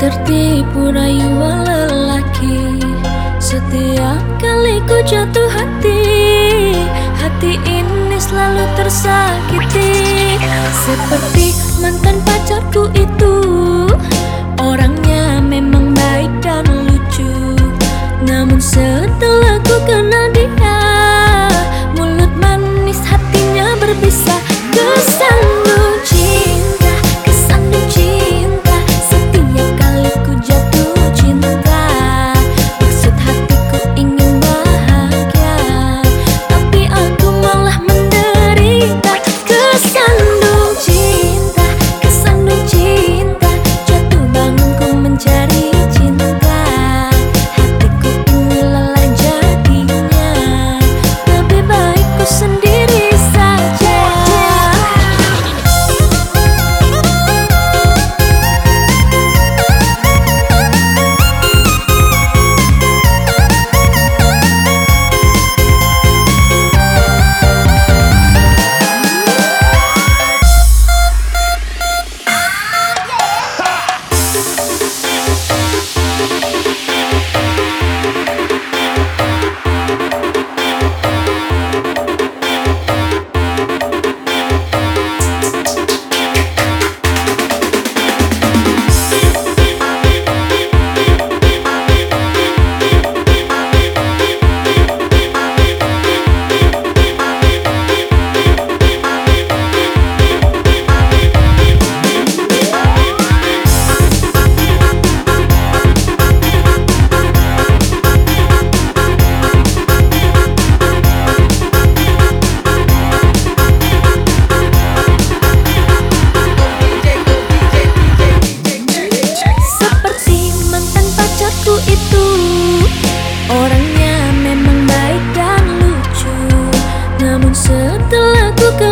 Tertipu rayuan lelaki. Setiap kali ku jatuh hati Hati ini selalu tersakiti Setelah ku ke